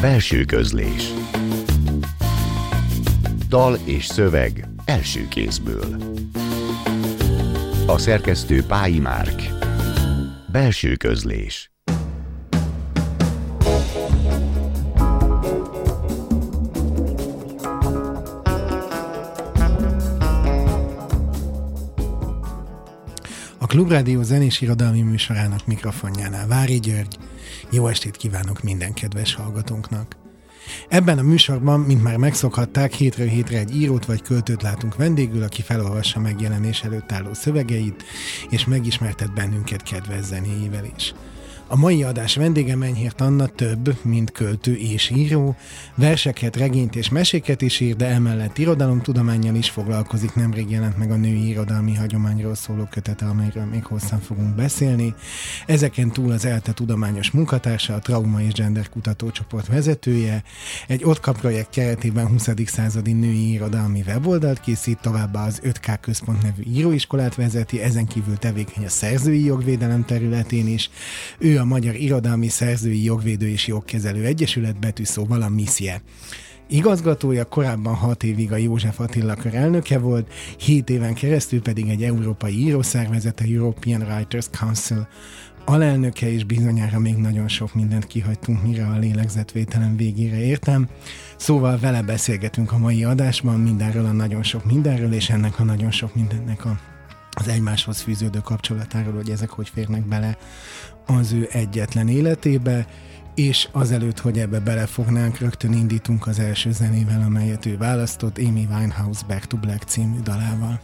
Belső közlés. Dal és szöveg első kézből. A szerkesztő Pályi Márk. Belső közlés. A Klubrádió zenés irodalmi műsorának mikrofonjánál Vári György. Jó estét kívánok minden kedves hallgatónknak! Ebben a műsorban, mint már megszokhatták, hétről hétre egy írót vagy költőt látunk vendégül, aki felolvassa megjelenés előtt álló szövegeit, és megismertet bennünket kedves zenéjével is. A mai adás vendége Menyhért Anna több, mint költő és író, verseket, regényt és meséket is ír, de emellett irodalomtudományjal is foglalkozik. Nemrég jelent meg a női irodalmi hagyományról szóló kötete, amelyről még hosszan fogunk beszélni. Ezeken túl az ELTE tudományos munkatársa, a Trauma és Gender Kutatócsoport vezetője, egy OTKA projekt keretében 20. századi női irodalmi weboldalt készít, továbbá az 5K központ nevű íróiskolát vezeti, ezen kívül tevékeny a szerzői jogvédelem területén is. Ő a Magyar Irodalmi Szerzői Jogvédő és Jogkezelő Egyesület betűszóval a MISZJE. Igazgatója korábban hat évig a József Attila kör elnöke volt, hét éven keresztül pedig egy európai írószervezet, a European Writers Council alelnöke, és bizonyára még nagyon sok mindent kihagytunk, mire a lélegzetvételem végére értem. Szóval vele beszélgetünk a mai adásban mindenről a nagyon sok mindenről, és ennek a nagyon sok mindennek a az egymáshoz fűződő kapcsolatáról, hogy ezek hogy férnek bele az ő egyetlen életébe, és azelőtt, hogy ebbe belefognánk, rögtön indítunk az első zenével, amelyet ő választott, Amy Winehouse Back to Black című dalával.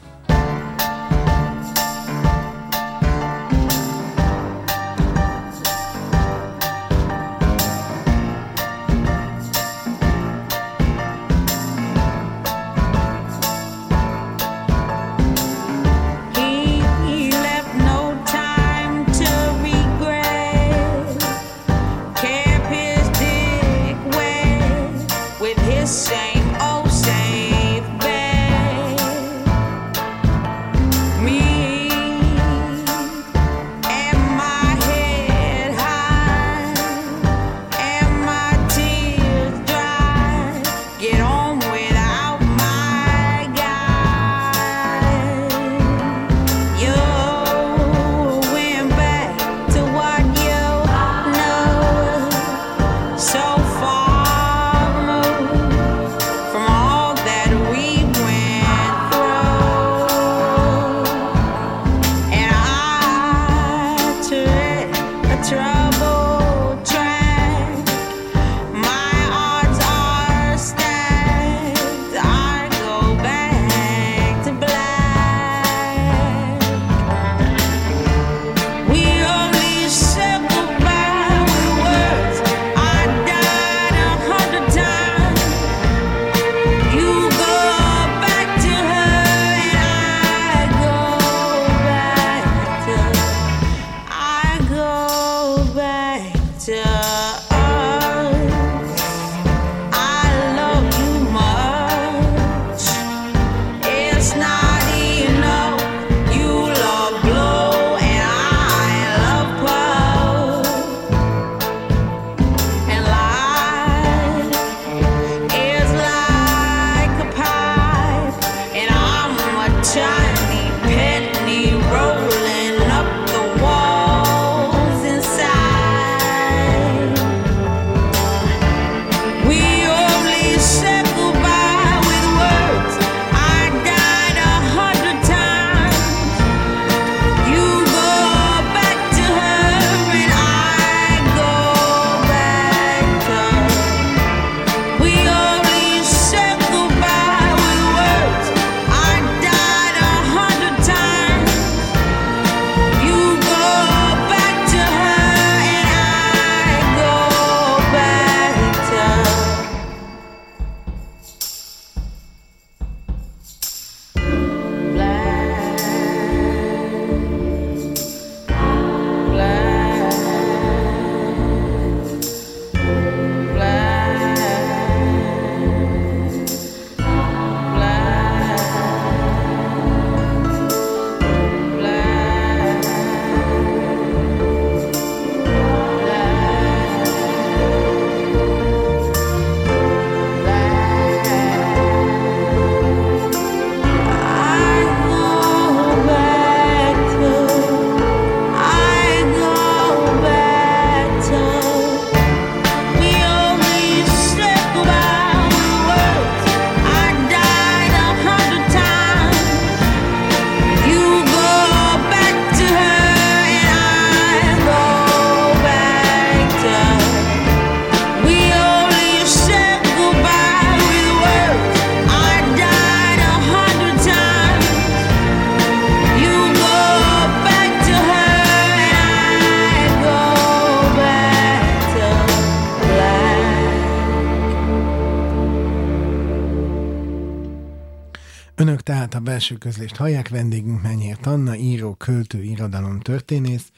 Belső közlést hallják, vendégünk Menyért Anna, író, költő, irodalom történész,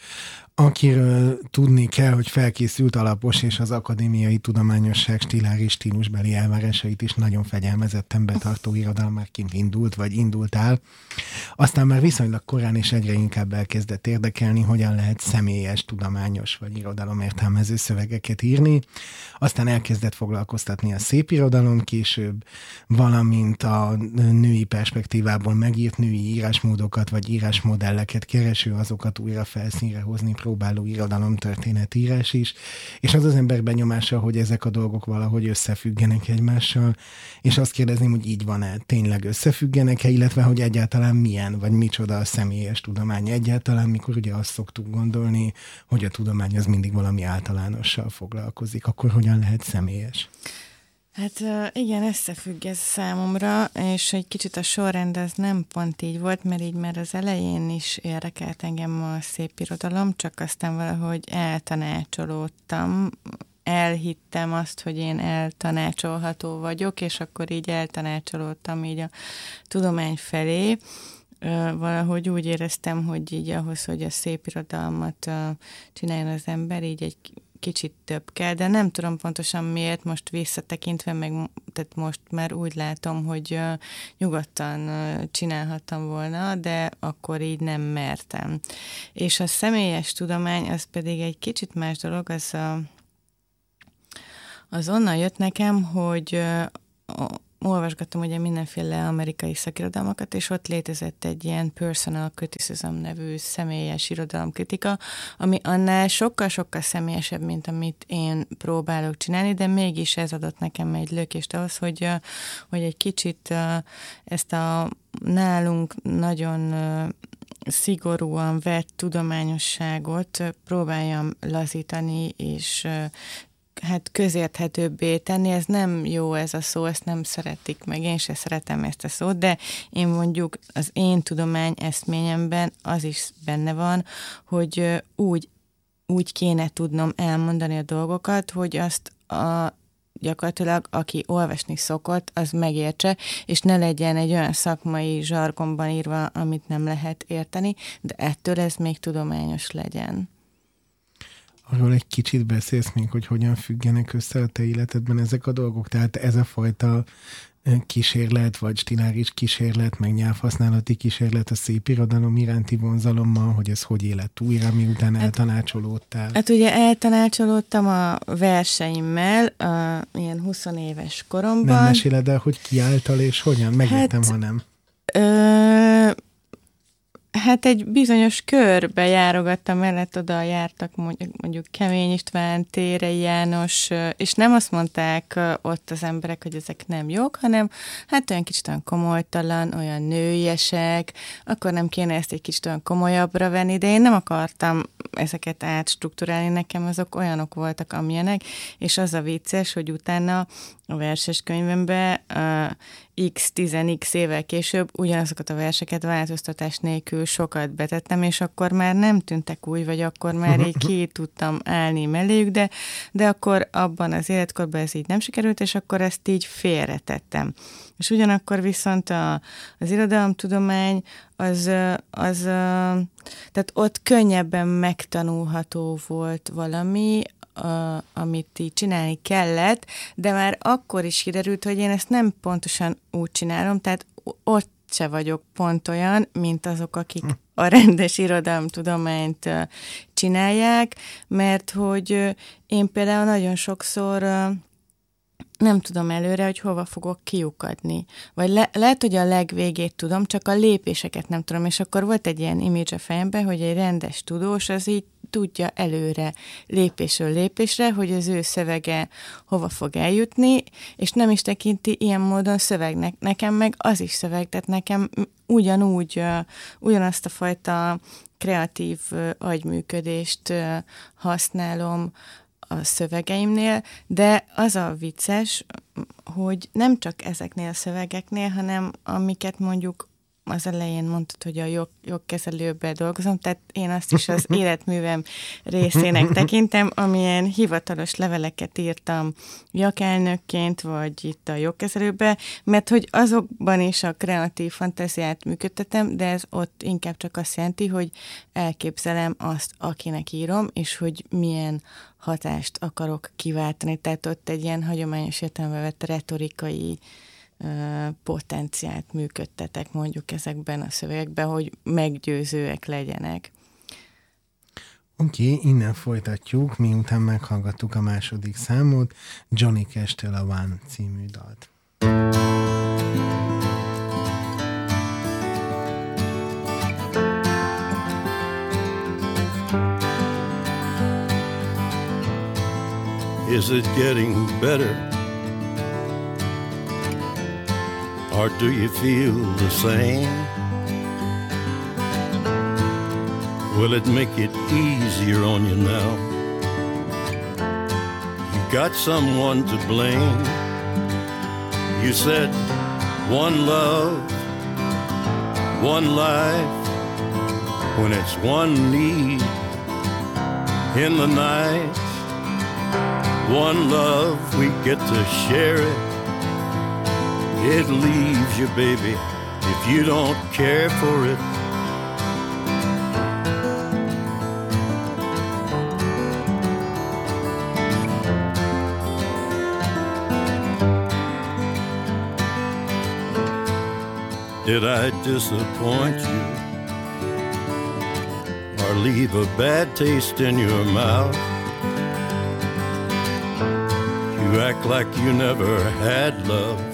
akiről tudni kell, hogy felkészült alapos és az akadémiai tudományosság stilári stílusbeli elvárásait is nagyon fegyelmezetten betartó irodalmárként indult, vagy indultál. Aztán már viszonylag korán és egyre inkább elkezdett érdekelni, hogyan lehet személyes, tudományos vagy irodalom értelmező szövegeket írni. Aztán elkezdett foglalkoztatni a szép irodalom később, valamint a női perspektívából megírt női írásmódokat vagy írásmodelleket kereső azokat újra felszínre hozni próbáló írás is, és az az ember benyomása, hogy ezek a dolgok valahogy összefüggenek egymással, és azt kérdezném, hogy így van-e, tényleg összefüggenek-e, illetve hogy egyáltalán milyen, vagy micsoda a személyes tudomány egyáltalán, mikor ugye azt szoktuk gondolni, hogy a tudomány az mindig valami általánossal foglalkozik, akkor hogyan lehet személyes? Hát igen, összefügg ez számomra, és egy kicsit a sorrend ez nem pont így volt, mert így már az elején is érdekelt engem a szép irodalom, csak aztán valahogy eltanácsolódtam, elhittem azt, hogy én eltanácsolható vagyok, és akkor így eltanácsolódtam így a tudomány felé. Valahogy úgy éreztem, hogy így ahhoz, hogy a szép irodalmat csináljon az ember, így egy kicsit több kell, de nem tudom pontosan miért, most visszatekintve, meg tehát most már úgy látom, hogy uh, nyugodtan uh, csinálhattam volna, de akkor így nem mertem. És a személyes tudomány, az pedig egy kicsit más dolog, az a, az onnan jött nekem, hogy uh, olvasgattam ugye mindenféle amerikai szakirodalmakat, és ott létezett egy ilyen personal criticism nevű személyes irodalomkritika, ami annál sokkal-sokkal személyesebb, mint amit én próbálok csinálni, de mégis ez adott nekem egy lökést ahhoz, hogy, hogy egy kicsit ezt a nálunk nagyon szigorúan vett tudományosságot próbáljam lazítani, és hát közérthetőbbé tenni, ez nem jó ez a szó, ezt nem szeretik meg, én se szeretem ezt a szót, de én mondjuk az én tudomány eszményemben az is benne van, hogy úgy, úgy kéne tudnom elmondani a dolgokat, hogy azt a gyakorlatilag, aki olvasni szokott, az megértse, és ne legyen egy olyan szakmai zsargonban írva, amit nem lehet érteni, de ettől ez még tudományos legyen arról egy kicsit beszélsz még, hogy hogyan függenek össze a te életedben ezek a dolgok? Tehát ez a fajta kísérlet, vagy stiláris kísérlet, meg nyelvhasználati kísérlet a szép irodalom iránti vonzalommal, hogy ez hogy élet újra, miután hát, eltanácsolódtál? Hát ugye eltanácsolódtam a verseimmel, a, ilyen 20 éves koromban. Nem meséled el, hogy kiálltal és hogyan? Megértem, hát, ha nem. Ö, Hát egy bizonyos körbe járogattam mellett, oda jártak mondjuk, mondjuk Kemény István, Tére János, és nem azt mondták ott az emberek, hogy ezek nem jók, hanem hát olyan kicsit olyan komolytalan, olyan nőiesek, akkor nem kéne ezt egy kicsit olyan komolyabbra venni, de én nem akartam ezeket átstruktúrálni, nekem azok olyanok voltak, amilyenek, és az a vicces, hogy utána a verses könyvembe x 10x évvel később ugyanazokat a verseket változtatás nélkül sokat betettem, és akkor már nem tűntek új, vagy akkor már így ki tudtam állni melléjük, de, de akkor abban az életkorban ez így nem sikerült, és akkor ezt így félretettem. És ugyanakkor viszont a, az irodalomtudomány az, az, tehát ott könnyebben megtanulható volt valami, a, amit így csinálni kellett, de már akkor is kiderült, hogy én ezt nem pontosan úgy csinálom, tehát ott se vagyok pont olyan, mint azok, akik a rendes irodalomtudományt csinálják, mert hogy én például nagyon sokszor nem tudom előre, hogy hova fogok kiukadni. Vagy le, lehet, hogy a legvégét tudom, csak a lépéseket nem tudom. És akkor volt egy ilyen image a fejemben, hogy egy rendes tudós az így tudja előre lépésről lépésre, hogy az ő szövege hova fog eljutni, és nem is tekinti ilyen módon szövegnek. Nekem meg az is szöveg, tehát nekem ugyanúgy, ugyanazt a fajta kreatív agyműködést használom, a szövegeimnél, de az a vicces, hogy nem csak ezeknél a szövegeknél, hanem amiket mondjuk az elején mondtad, hogy a jog, jogkezelőben dolgozom, tehát én azt is az életművem részének tekintem, amilyen hivatalos leveleket írtam jakelnökként, vagy itt a jogkezelőbe, mert hogy azokban is a kreatív fantáziát működtetem, de ez ott inkább csak azt jelenti, hogy elképzelem azt, akinek írom, és hogy milyen hatást akarok kiváltani. Tehát ott egy ilyen hagyományos értelembe vett retorikai potenciált működtetek mondjuk ezekben a szövegekben, hogy meggyőzőek legyenek. Oké, okay, innen folytatjuk, miután meghallgattuk a második számot, Johnny Cash-től a One című dalt. Is it getting better? Or do you feel the same? Will it make it easier on you now? You got someone to blame. You said one love, one life, when it's one need in the night. One love, we get to share it it leaves you, baby, if you don't care for it. Did I disappoint you or leave a bad taste in your mouth? You act like you never had love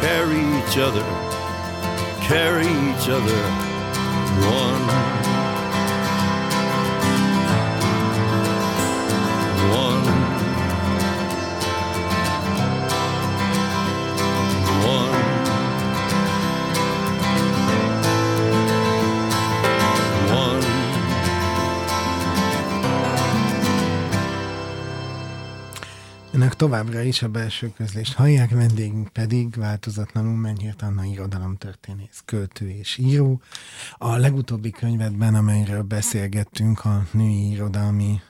carry each other carry each other one. Továbbra is a belső közlést hallják, vendégünk pedig változatlanul Mennyírt Anna irodalomtörténész, költő és író. A legutóbbi könyvedben, amelyről beszélgettünk a női irodalmi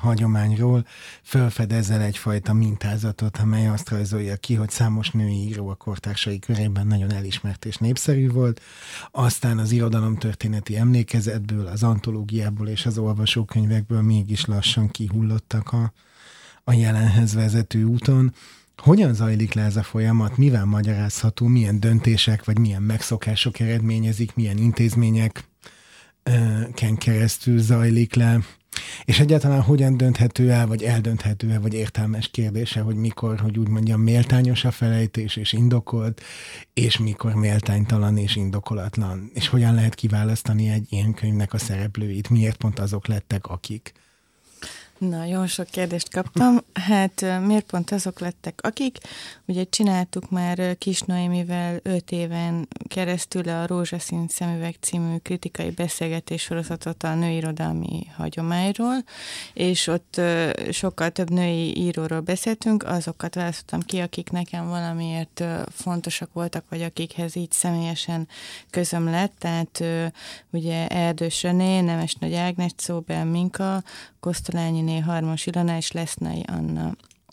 hagyományról, fölfedezel egyfajta mintázatot, amely azt rajzolja ki, hogy számos női író a kortársai körében nagyon elismert és népszerű volt, aztán az irodalomtörténeti emlékezetből, az antológiából és az olvasókönyvekből mégis lassan kihullottak a, a jelenhez vezető úton. Hogyan zajlik le ez a folyamat? Mivel magyarázható? Milyen döntések vagy milyen megszokások eredményezik? Milyen intézmények ken keresztül zajlik le? És egyáltalán hogyan dönthető el, vagy eldönthető el, vagy értelmes kérdése, hogy mikor, hogy úgy mondjam, méltányos a felejtés és indokolt, és mikor méltánytalan és indokolatlan. És hogyan lehet kiválasztani egy ilyen könyvnek a szereplőit, miért pont azok lettek, akik. Nagyon sok kérdést kaptam. Hát miért pont azok lettek, akik? Ugye csináltuk már Kis Noémivel öt éven keresztül a Rózsaszín szemüveg című kritikai beszélgetés sorozatot a nőirodalmi hagyományról, és ott sokkal több női íróról beszéltünk, azokat választottam ki, akik nekem valamiért fontosak voltak, vagy akikhez így személyesen közöm lett, tehát ugye Erdős René, Nemes Nagy Ágnes, Szóbel Minka, Kosztolányiné, Harmos Ilona és Lesznai Anna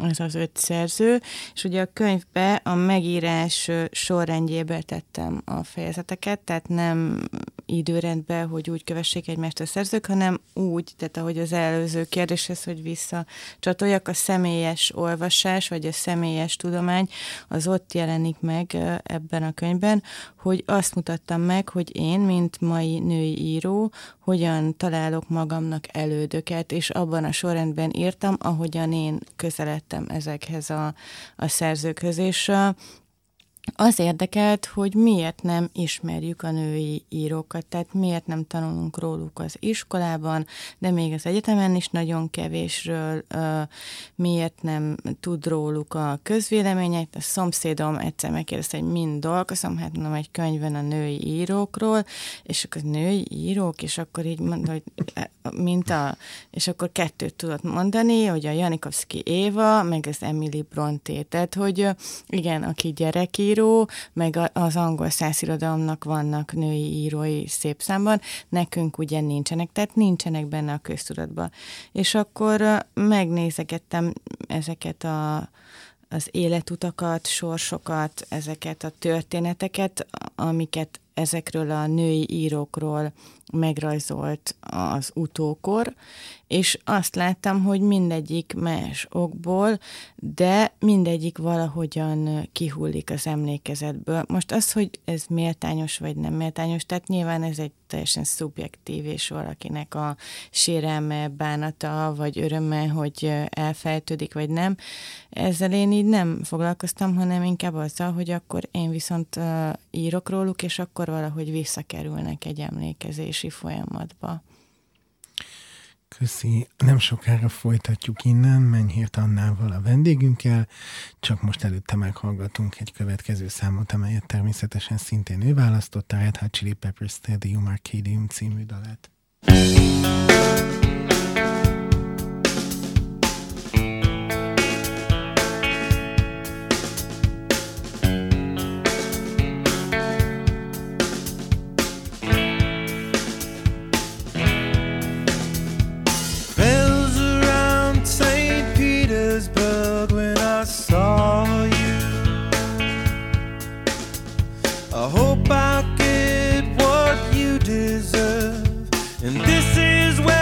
ez az öt szerző, és ugye a könyvbe a megírás sorrendjébe tettem a fejezeteket, tehát nem időrendbe, hogy úgy kövessék egymást a szerzők, hanem úgy, tehát ahogy az előző kérdéshez, hogy vissza csatoljak, a személyes olvasás, vagy a személyes tudomány, az ott jelenik meg ebben a könyvben, hogy azt mutattam meg, hogy én, mint mai női író, hogyan találok magamnak elődöket, és abban a sorrendben írtam, ahogyan én közeledtem ezekhez a, a szerzőkhöz, és az érdekelt, hogy miért nem ismerjük a női írókat, tehát miért nem tanulunk róluk az iskolában, de még az egyetemen is nagyon kevésről, miért nem tud róluk a közvélemények. A szomszédom egyszer megkérdezte, hogy mind dolgozom, hát mondom, egy könyvben a női írókról, és akkor női írók, és akkor így mondta, hogy e, mint a, és akkor kettőt tudott mondani, hogy a Janikovszki Éva, meg az Emily Bronté, tehát hogy igen, aki gyereki író, meg az angol százirodalomnak vannak női írói szép számban, nekünk ugye nincsenek, tehát nincsenek benne a köztudatban. És akkor megnézegettem ezeket a az életutakat, sorsokat, ezeket a történeteket, amiket ezekről a női írókról megrajzolt az utókor, és azt láttam, hogy mindegyik más okból, de mindegyik valahogyan kihullik az emlékezetből. Most az, hogy ez méltányos vagy nem méltányos, tehát nyilván ez egy teljesen szubjektív, és valakinek a sérelme, bánata, vagy öröme, hogy elfejtődik, vagy nem. Ezzel én így nem foglalkoztam, hanem inkább azzal, hogy akkor én viszont írok róluk, és akkor valahogy visszakerülnek egy emlékezési folyamatba. Köszi. Nem sokára folytatjuk innen, Mennyhért Annával a vendégünkkel, csak most előtte meghallgatunk egy következő számot, amelyet természetesen szintén ő választotta, Red Hot Chili Peppers Stadium Arcadium című dalát. about get what you deserve. And this is where.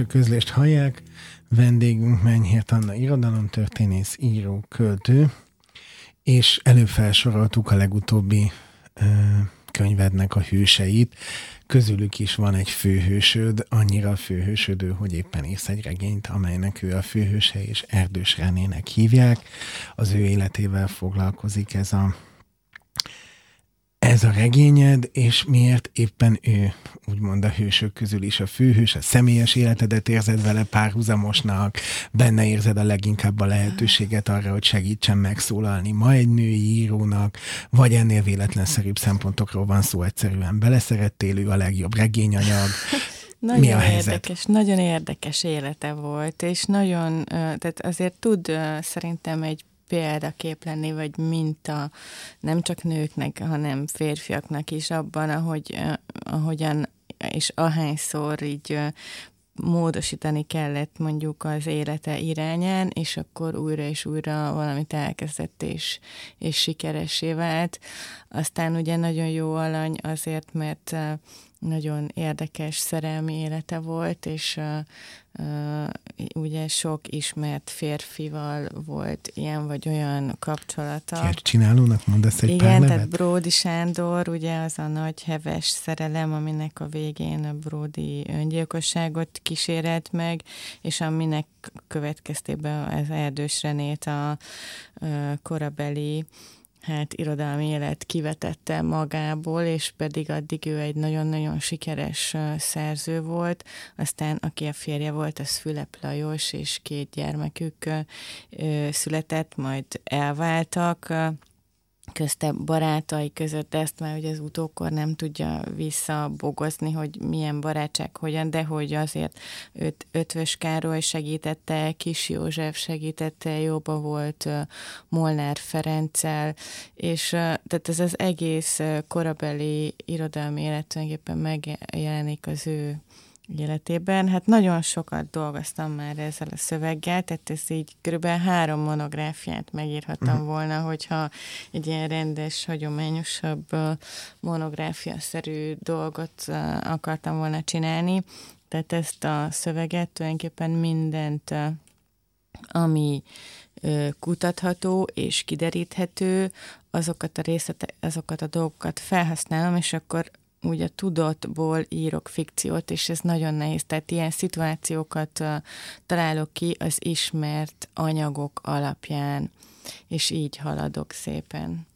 Belső közlést hallják, vendégünk Menyhért Anna irodalomtörténész, író, költő, és előbb felsoroltuk a legutóbbi ö, könyvednek a hőseit. Közülük is van egy főhősöd, annyira főhősödő, hogy éppen írsz egy regényt, amelynek ő a főhőse és Erdős Renének hívják. Az ő életével foglalkozik ez a ez a regényed, és miért éppen ő, úgymond a hősök közül is a főhős, a személyes életedet érzed vele párhuzamosnak, benne érzed a leginkább a lehetőséget arra, hogy segítsen megszólalni ma egy női írónak, vagy ennél véletlenszerűbb szempontokról van szó egyszerűen. Beleszerettél ő a legjobb regényanyag, nagyon Mi a érdekes, nagyon érdekes élete volt, és nagyon, tehát azért tud szerintem egy példakép lenni, vagy minta nem csak nőknek, hanem férfiaknak is abban, ahogy, ahogyan és ahányszor így módosítani kellett mondjuk az élete irányán, és akkor újra és újra valamit elkezdett, és, és sikeresé vált. Aztán ugye nagyon jó alany azért, mert nagyon érdekes szerelmi élete volt, és uh, uh, ugye sok ismert férfival volt ilyen vagy olyan kapcsolata. Kercsinálónak mondasz egy Igen, pár nevet? tehát Bródi Sándor, ugye az a nagy heves szerelem, aminek a végén a Bródi öngyilkosságot kísérelt meg, és aminek következtében az Erdős Renét a, a korabeli hát irodalmi élet kivetette magából, és pedig addig ő egy nagyon-nagyon sikeres szerző volt. Aztán aki a férje volt, az Fülep Lajos, és két gyermekük született, majd elváltak, közte barátai között ezt, mert hogy az utókor nem tudja visszabogozni, hogy milyen barátság hogyan, de hogy azért őt Ötvös Károly segítette, Kis József segítette, jóba volt Molnár Ferenccel, és tehát ez az egész korabeli irodalmi élet tulajdonképpen megjelenik az ő életében. Hát nagyon sokat dolgoztam már ezzel a szöveggel, tehát ez így kb. három monográfiát megírhattam uh-huh. volna, hogyha egy ilyen rendes, hagyományosabb monográfia-szerű dolgot akartam volna csinálni. Tehát ezt a szöveget tulajdonképpen mindent, ami kutatható és kideríthető, azokat a részletek, azokat a dolgokat felhasználom, és akkor úgy a tudatból írok fikciót, és ez nagyon nehéz. Tehát ilyen szituációkat találok ki az ismert anyagok alapján, és így haladok szépen.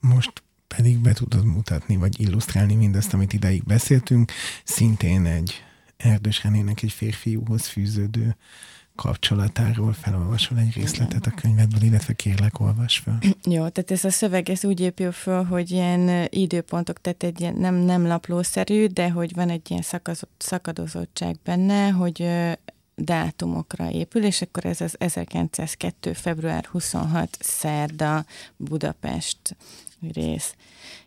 Most pedig be tudod mutatni, vagy illusztrálni mindazt, amit ideig beszéltünk, szintén egy Erdős Renének egy férfiúhoz fűződő kapcsolatáról felolvasol egy részletet a könyvedből, illetve kérlek, olvas fel. Jó, tehát ez a szöveg ez úgy épül föl, hogy ilyen időpontok, tehát egy ilyen nem, nem laplószerű, de hogy van egy ilyen szakazott, szakadozottság benne, hogy dátumokra épül, és akkor ez az 1902. február 26. szerda Budapest rész.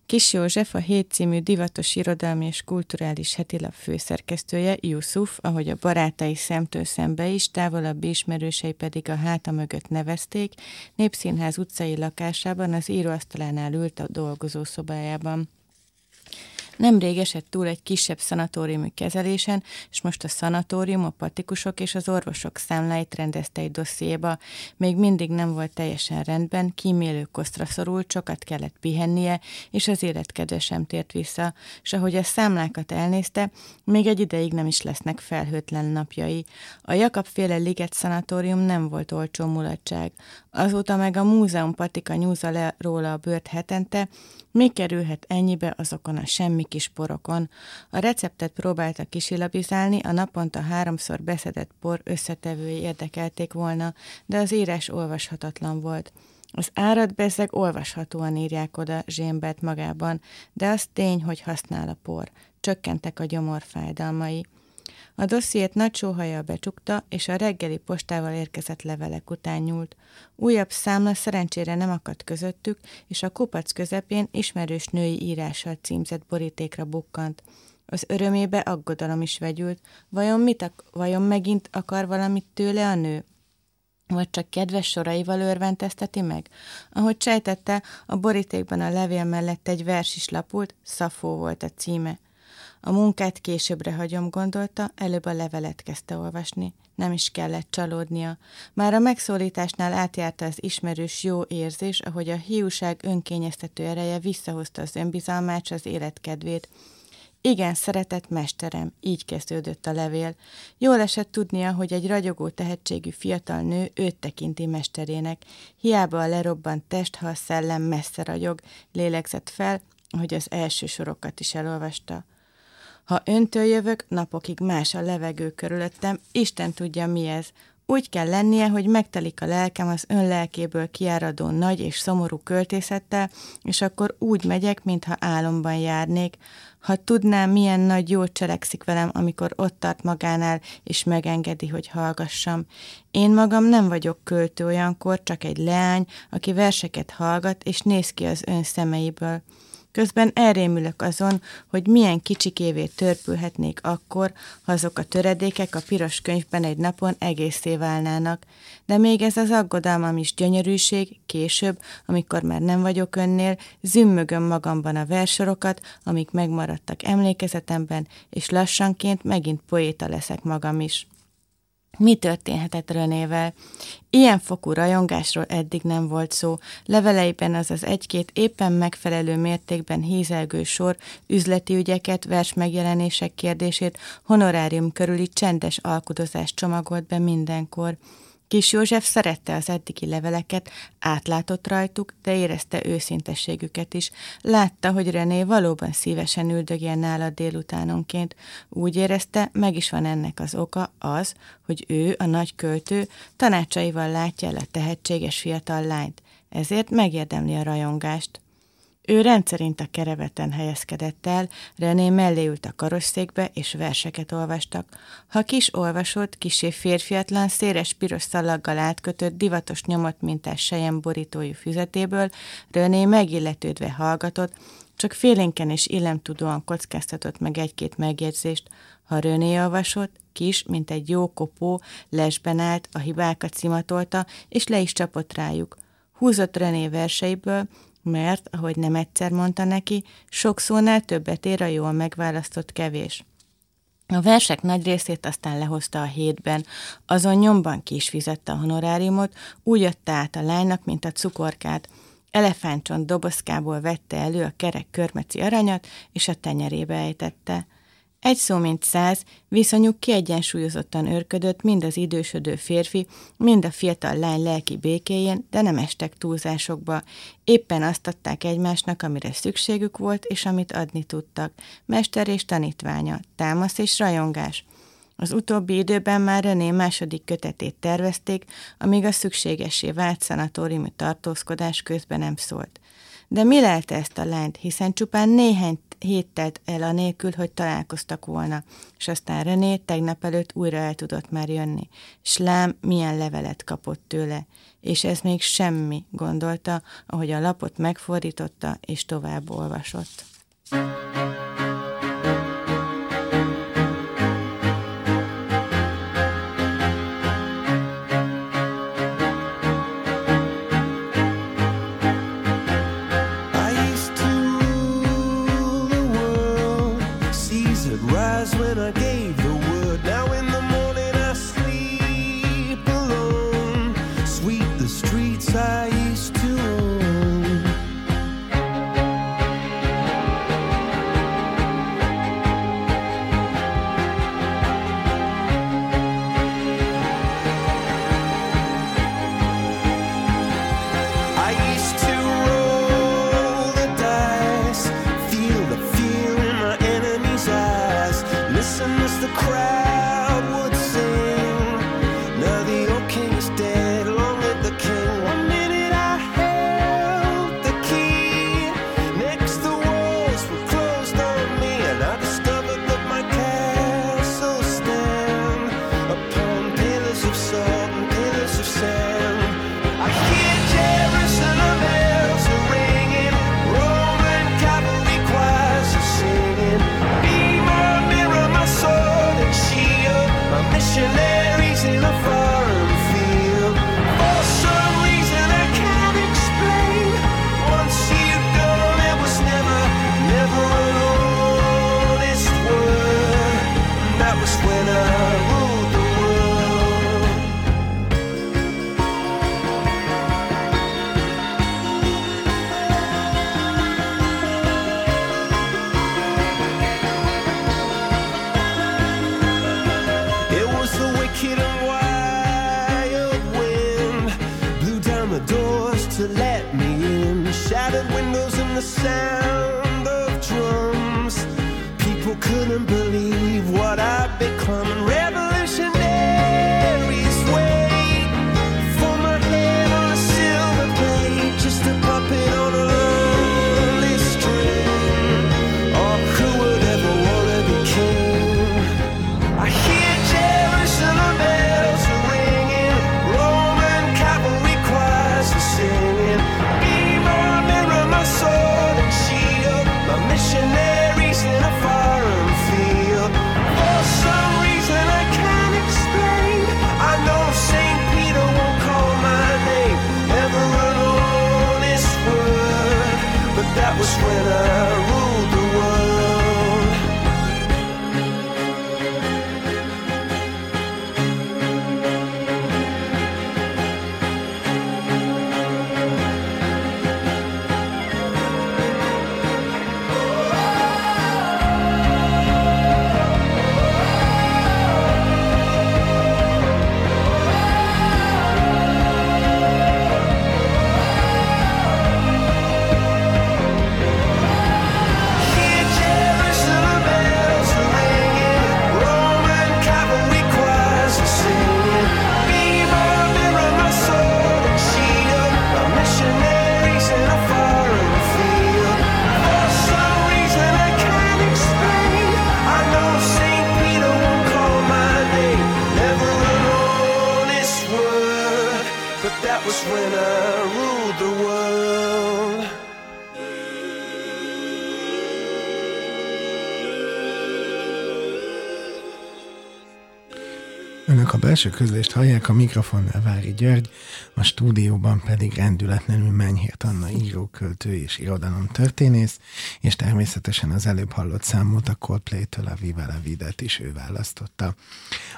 Kis József, a Hét című divatos irodalmi és kulturális hetilap főszerkesztője, Yusuf, ahogy a barátai szemtől szembe is, távolabbi ismerősei pedig a háta mögött nevezték, Népszínház utcai lakásában az íróasztalánál ült a dolgozószobájában. Nemrég esett túl egy kisebb szanatóriumi kezelésen, és most a szanatórium, a patikusok és az orvosok számláit rendezte egy dossziéba. Még mindig nem volt teljesen rendben, kímélő kosztra szorult, sokat kellett pihennie, és az életkedve sem tért vissza, és ahogy a számlákat elnézte, még egy ideig nem is lesznek felhőtlen napjai. A Jakab féle Liget szanatórium nem volt olcsó mulatság. Azóta meg a múzeum patika nyúzza le róla a bőrt hetente, mi kerülhet ennyibe azokon a semmi kis porokon? A receptet próbálta kisilabizálni, a naponta háromszor beszedett por összetevői érdekelték volna, de az írás olvashatatlan volt. Az árat bezeg olvashatóan írják oda Zsémbert magában, de az tény, hogy használ a por. Csökkentek a gyomor fájdalmai. A dossziét nagy sóhajjal becsukta, és a reggeli postával érkezett levelek után nyúlt. Újabb számla szerencsére nem akadt közöttük, és a kupac közepén ismerős női írással címzett borítékra bukkant. Az örömébe aggodalom is vegyült. Vajon mit ak- vajon megint akar valamit tőle a nő? Vagy csak kedves soraival örventezteti meg? Ahogy sejtette, a borítékban a levél mellett egy vers is lapult, Szafó volt a címe. A munkát későbbre hagyom, gondolta, előbb a levelet kezdte olvasni. Nem is kellett csalódnia. Már a megszólításnál átjárta az ismerős jó érzés, ahogy a hiúság önkényeztető ereje visszahozta az önbizalmát az életkedvét. Igen, szeretett mesterem, így kezdődött a levél. Jól esett tudnia, hogy egy ragyogó tehetségű fiatal nő őt tekinti mesterének. Hiába a lerobbant test, ha a szellem messze ragyog, lélegzett fel, hogy az első sorokat is elolvasta. Ha öntől jövök, napokig más a levegő körülöttem, Isten tudja mi ez. Úgy kell lennie, hogy megtelik a lelkem az ön lelkéből kiáradó nagy és szomorú költészettel, és akkor úgy megyek, mintha álomban járnék. Ha tudnám, milyen nagy jót cselekszik velem, amikor ott tart magánál, és megengedi, hogy hallgassam. Én magam nem vagyok költő olyankor, csak egy leány, aki verseket hallgat, és néz ki az ön szemeiből. Közben elrémülök azon, hogy milyen kicsikévé törpülhetnék akkor, ha azok a töredékek a piros könyvben egy napon egészé válnának. De még ez az aggodalmam is gyönyörűség, később, amikor már nem vagyok önnél, zümmögöm magamban a versorokat, amik megmaradtak emlékezetemben, és lassanként megint poéta leszek magam is. Mi történhetett Renével? Ilyen fokú rajongásról eddig nem volt szó. Leveleiben az az egy-két éppen megfelelő mértékben hízelgő sor üzleti ügyeket, vers megjelenések kérdését, honorárium körüli csendes alkudozást csomagolt be mindenkor. Kis József szerette az eddigi leveleket, átlátott rajtuk, de érezte őszintességüket is. Látta, hogy René valóban szívesen üldögél nála délutánonként. Úgy érezte, meg is van ennek az oka, az, hogy ő, a nagy költő, tanácsaival látja el a tehetséges fiatal lányt. ezért megérdemli a rajongást. Ő rendszerint a kereveten helyezkedett el, René mellé ült a karosszékbe, és verseket olvastak. Ha kis olvasott, kisé férfiatlan, széles piros szalaggal átkötött, divatos nyomott mintás sejem borítójú füzetéből, René megilletődve hallgatott, csak félénken és illemtudóan kockáztatott meg egy-két megjegyzést. Ha René olvasott, kis, mint egy jó kopó, lesben állt, a hibákat szimatolta, és le is csapott rájuk. Húzott René verseiből, mert, ahogy nem egyszer mondta neki, sok szónál többet ér a jól megválasztott kevés. A versek nagy részét aztán lehozta a hétben, azon nyomban ki is fizette a honoráriumot, úgy adta át a lánynak, mint a cukorkát. Elefántcsont dobozkából vette elő a kerek körmeci aranyat, és a tenyerébe ejtette. Egy szó mint száz, viszonyuk kiegyensúlyozottan örködött mind az idősödő férfi, mind a fiatal lány lelki békéjén, de nem estek túlzásokba. Éppen azt adták egymásnak, amire szükségük volt, és amit adni tudtak. Mester és tanítványa, támasz és rajongás. Az utóbbi időben már René második kötetét tervezték, amíg a szükségessé vált szanatóriumi tartózkodás közben nem szólt. De mi lelte ezt a lányt, hiszen csupán néhány hét telt el a nélkül, hogy találkoztak volna, és aztán René tegnap előtt újra el tudott már jönni. S lám, milyen levelet kapott tőle, és ez még semmi, gondolta, ahogy a lapot megfordította, és tovább olvasott. Thank you. Belső közlést hallják, a mikrofonnál Vári György, a stúdióban pedig rendületlenül Menyhért Anna író, költő és irodalom történész, és természetesen az előbb hallott számot a Coldplay-től a Viva la Videt is ő választotta.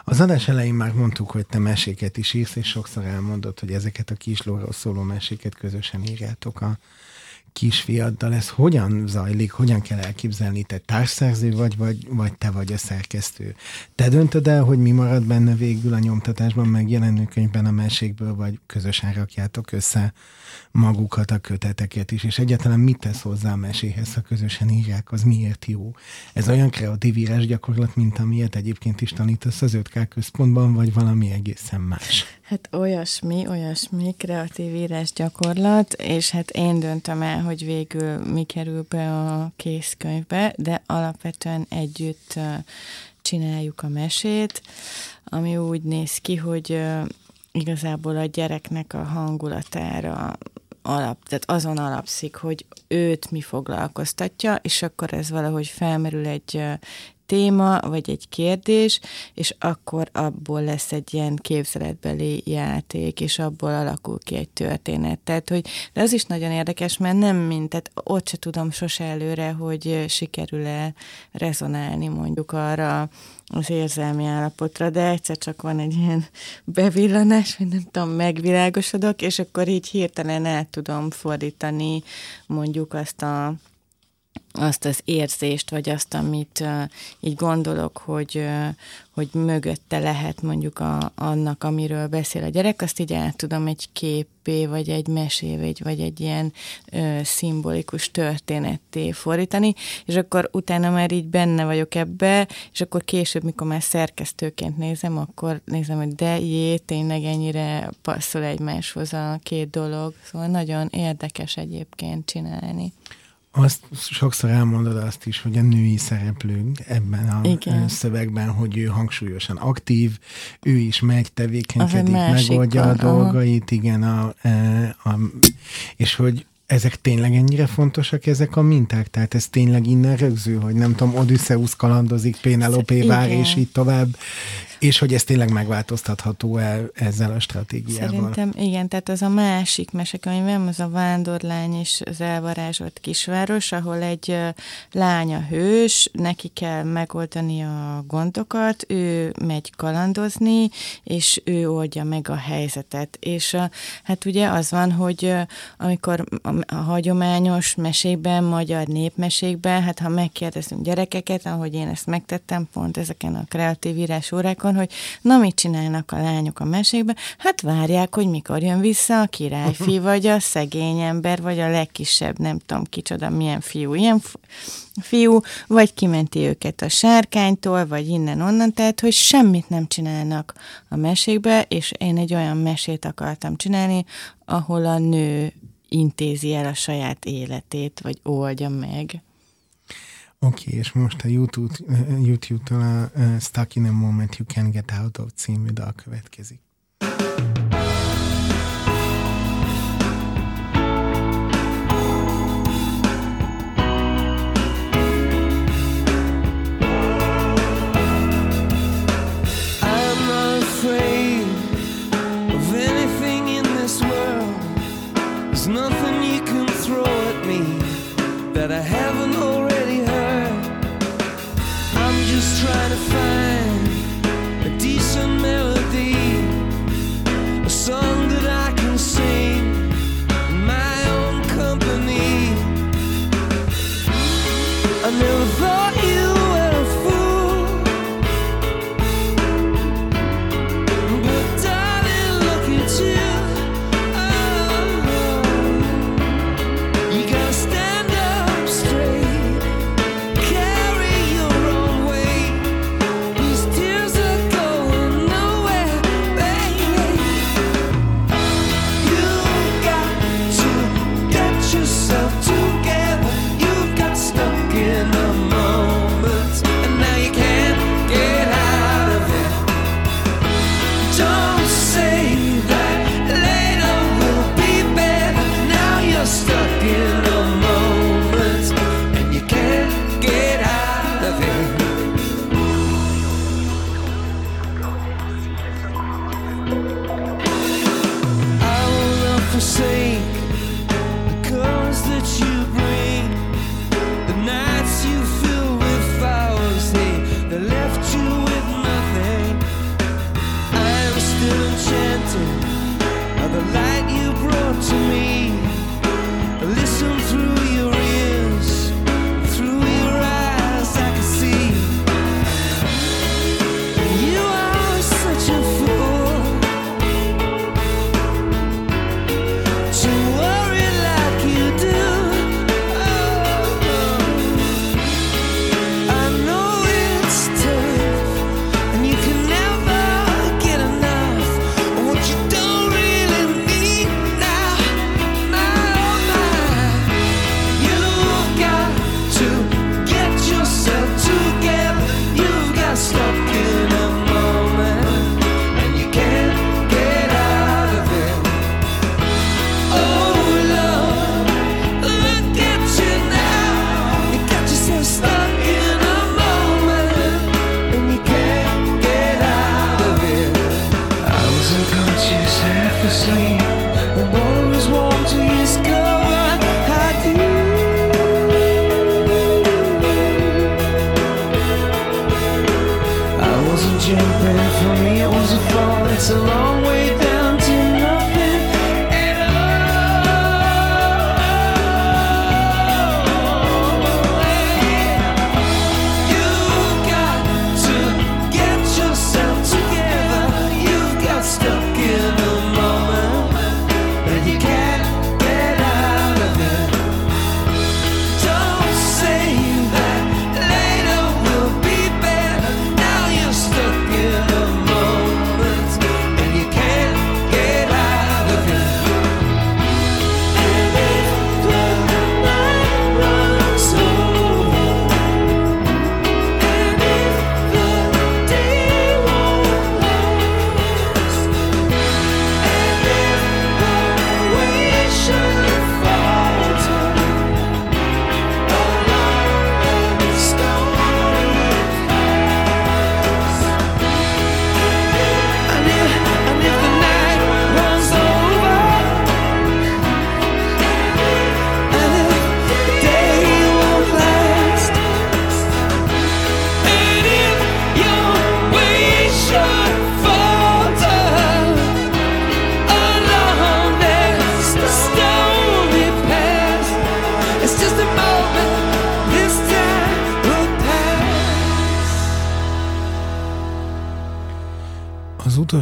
Az adás elején már mondtuk, hogy te meséket is írsz, és sokszor elmondod, hogy ezeket a kislóról szóló meséket közösen írjátok a kisfiaddal, ez hogyan zajlik, hogyan kell elképzelni, te társszerző vagy, vagy, vagy te vagy a szerkesztő? Te döntöd el, hogy mi marad benne végül a nyomtatásban megjelenő könyvben a mesékből, vagy közösen rakjátok össze magukat, a köteteket is, és egyáltalán mit tesz hozzá a meséhez, ha közösen írják, az miért jó? Ez olyan kreatív írás gyakorlat, mint amilyet egyébként is tanítasz az 5K központban, vagy valami egészen más? Hát olyasmi, olyasmi kreatív írás gyakorlat, és hát én döntöm el, hogy végül mi kerül be a készkönyvbe, de alapvetően együtt csináljuk a mesét, ami úgy néz ki, hogy igazából a gyereknek a hangulatára alap, tehát azon alapszik, hogy őt mi foglalkoztatja, és akkor ez valahogy felmerül egy téma, vagy egy kérdés, és akkor abból lesz egy ilyen képzeletbeli játék, és abból alakul ki egy történet. Tehát, hogy de az is nagyon érdekes, mert nem mint, tehát ott se tudom sose előre, hogy sikerül-e rezonálni mondjuk arra az érzelmi állapotra, de egyszer csak van egy ilyen bevillanás, hogy nem tudom, megvilágosodok, és akkor így hirtelen el tudom fordítani mondjuk azt a azt az érzést, vagy azt, amit uh, így gondolok, hogy, uh, hogy mögötte lehet mondjuk a, annak, amiről beszél a gyerek, azt így át tudom egy képé, vagy egy mesévé, vagy egy ilyen uh, szimbolikus történetté fordítani, és akkor utána már így benne vagyok ebbe, és akkor később, mikor már szerkesztőként nézem, akkor nézem, hogy de jé, tényleg ennyire passzol egymáshoz a két dolog, szóval nagyon érdekes egyébként csinálni. Azt sokszor elmondod azt is, hogy a női szereplők ebben a Igen. szövegben, hogy ő hangsúlyosan aktív, ő is megy, tevékenykedik, megoldja a dolgait, igen, a, a, a, és hogy ezek tényleg ennyire fontosak, ezek a minták? Tehát ez tényleg innen rögzül, hogy nem tudom, Odysseus kalandozik, Pénelope vár, és így tovább, és hogy ez tényleg megváltoztatható el ezzel a stratégiával. Szerintem igen, tehát az a másik mesekönyvem, az a Vándorlány és az elvarázsolt kisváros, ahol egy lánya hős, neki kell megoldani a gondokat, ő megy kalandozni, és ő oldja meg a helyzetet. És hát ugye az van, hogy amikor a hagyományos mesékben, magyar népmesékben, hát ha megkérdezünk gyerekeket, ahogy én ezt megtettem pont ezeken a kreatív írás órákon, akkor, hogy na mit csinálnak a lányok a mesékben? Hát várják, hogy mikor jön vissza a királyfi, vagy a szegény ember, vagy a legkisebb, nem tudom kicsoda, milyen fiú, ilyen fiú, vagy kimenti őket a sárkánytól, vagy innen-onnan, tehát, hogy semmit nem csinálnak a mesékbe, és én egy olyan mesét akartam csinálni, ahol a nő intézi el a saját életét, vagy oldja meg. Oké, okay, és most a YouTube-tól a Stuck in a Moment You Can Get Out of című dal következik. nothing you can throw at me that I haven't trying to find a decent melody.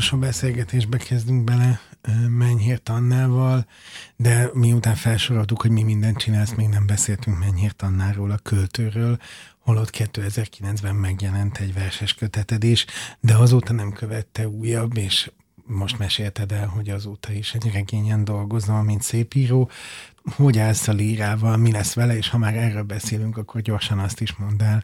Utolsó beszélgetésbe kezdünk bele ö, Menyhért Annával, de miután felsoroltuk, hogy mi mindent csinálsz, még nem beszéltünk Menyhért Annáról, a költőről, holott 2009-ben megjelent egy verses köteted is, de azóta nem követte újabb, és most mesélted el, hogy azóta is egy regényen dolgozol, mint szépíró. Hogy állsz a lírával, mi lesz vele, és ha már erről beszélünk, akkor gyorsan azt is mondd el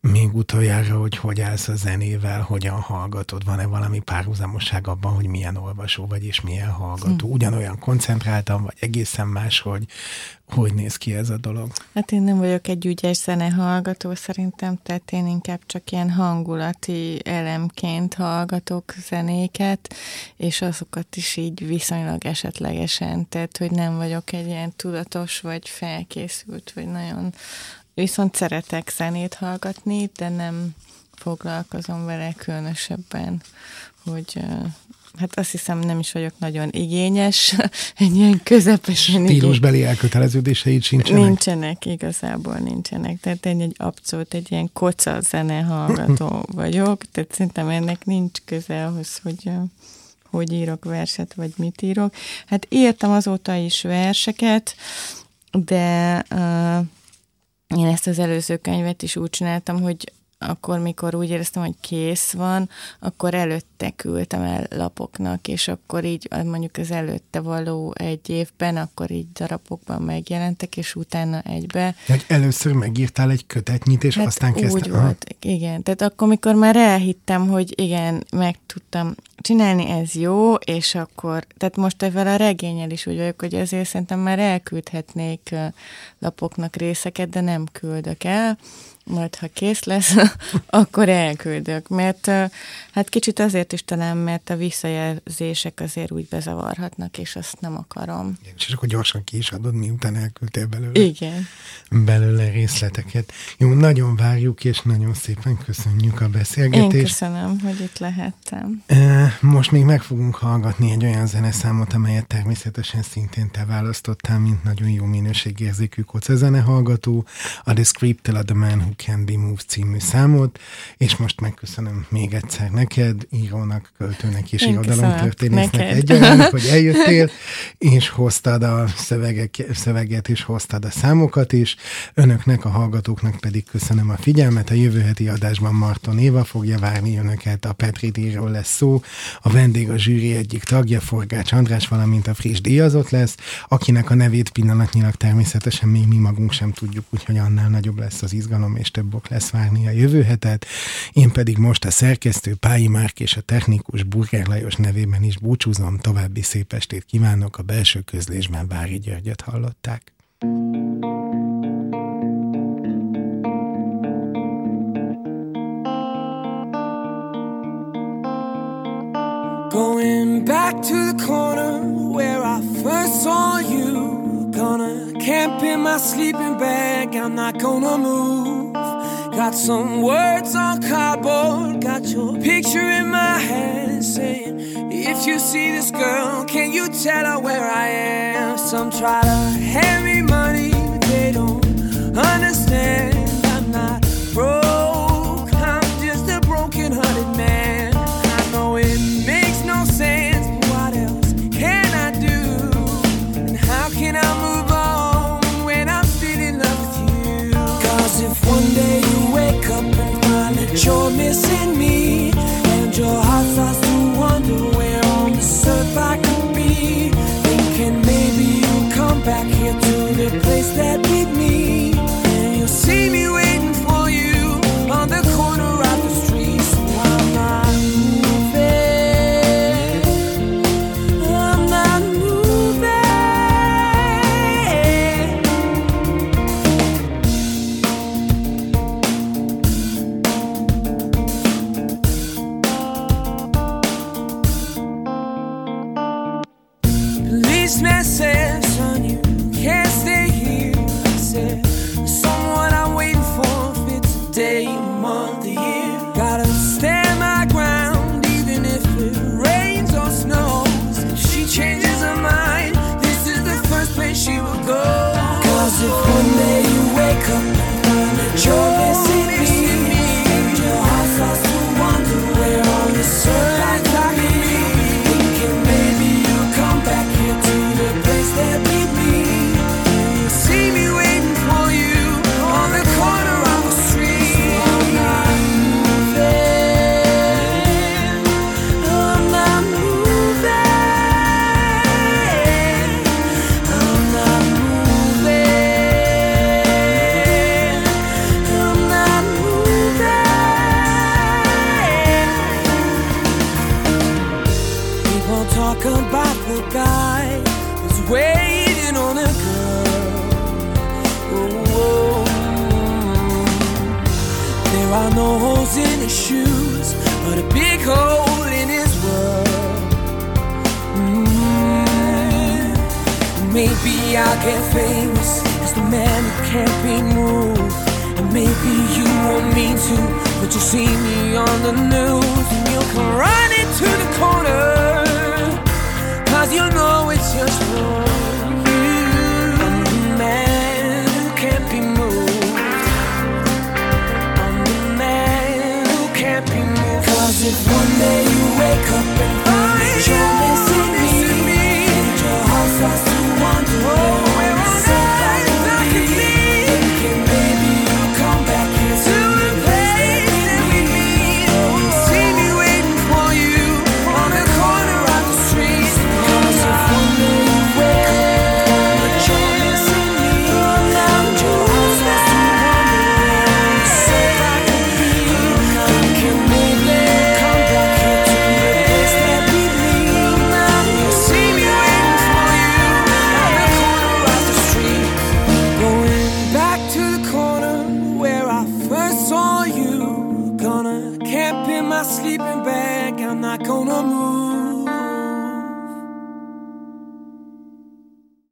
még utoljára, hogy hogy állsz a zenével, hogyan hallgatod, van-e valami párhuzamosság abban, hogy milyen olvasó vagy, és milyen hallgató. Ugyanolyan koncentráltan, vagy egészen más, hogy hogy néz ki ez a dolog. Hát én nem vagyok egy ügyes zenehallgató szerintem, tehát én inkább csak ilyen hangulati elemként hallgatok zenéket, és azokat is így viszonylag esetlegesen, tehát hogy nem vagyok egy ilyen tudatos, vagy felkészült, vagy nagyon... Viszont szeretek zenét hallgatni, de nem foglalkozom vele különösebben, hogy hát azt hiszem nem is vagyok nagyon igényes, egy ilyen közepesen Stílusbeli elköteleződéseid sincsenek? Nincsenek, igazából nincsenek. Tehát én egy abszolút egy ilyen koca zene hallgató vagyok, tehát szerintem ennek nincs köze ahhoz, hogy hogy írok verset, vagy mit írok. Hát írtam azóta is verseket, de uh, én ezt az előző könyvet is úgy csináltam, hogy akkor, mikor úgy éreztem, hogy kész van, akkor előtte küldtem el lapoknak, és akkor így mondjuk az előtte való egy évben, akkor így darabokban megjelentek, és utána egybe. Hogy először megírtál egy kötetnyit, és Hát aztán kezdte. úgy volt, igen. Tehát akkor, mikor már elhittem, hogy igen, meg tudtam csinálni, ez jó, és akkor, tehát most ezzel a regényel is úgy vagyok, hogy azért szerintem már elküldhetnék lapoknak részeket, de nem küldök el, majd ha kész lesz, akkor elküldök. Mert hát kicsit azért is talán, mert a visszajelzések azért úgy bezavarhatnak, és azt nem akarom. És akkor gyorsan ki is adod, miután elküldtél belőle. Igen. belőle részleteket. Jó, nagyon várjuk, és nagyon szépen köszönjük a Én beszélgetést. köszönöm, hogy itt lehettem. Eh, Most még meg fogunk hallgatni egy olyan zeneszámot, amelyet természetesen szintén te választottál, mint nagyon jó minőségérzékű koca zenehallgató, a The Script-tel a The Man Who Can Be Moved című számot, és most megköszönöm még egyszer neked, írónak, költőnek és Én irodalomtörténésznek egyaránt, hogy eljöttél, és hoztad a szövegek, szöveget, és hoztad a számokat is. Önöknek, a hallgatóknak pedig köszönöm a figyelmet. A jövő heti adásban Marton Éva fogja várni önöket. A Petri díjról lesz szó. A vendég a zsűri egyik tagja, Forgács András, valamint a friss díjazott lesz, akinek a nevét pillanatnyilag természetesen még mi magunk sem tudjuk, úgyhogy annál nagyobb lesz az izgalom, és több ok lesz várni a jövő hetet. Én pedig most a szerkesztő Pályi Márk és a technikus Burger Lajos nevében is búcsúzom. További szép estét kívánok. A belső közlésben Vári Györgyöt hallották. Going back to the corner where I first saw you. Gonna camp in my sleeping bag, I'm not gonna move. Got some words on cardboard, got your picture in my hand saying, If you see this girl, can you tell her where I am? Some try to hand me money, but they don't understand. People talk about the guy who's waiting on a girl. Oh, there are no holes in his shoes, but a big hole in his world. Mm. Maybe I'll get famous as the man who can't be moved. And maybe you won't mean to, but you'll see me on the news and you'll come running to the corner. Cause you know it's just you. I'm the man who can't be moved. I'm the man who can't be moved. Cause if one day you wake up and find you're missing me, and your heart starts to wonder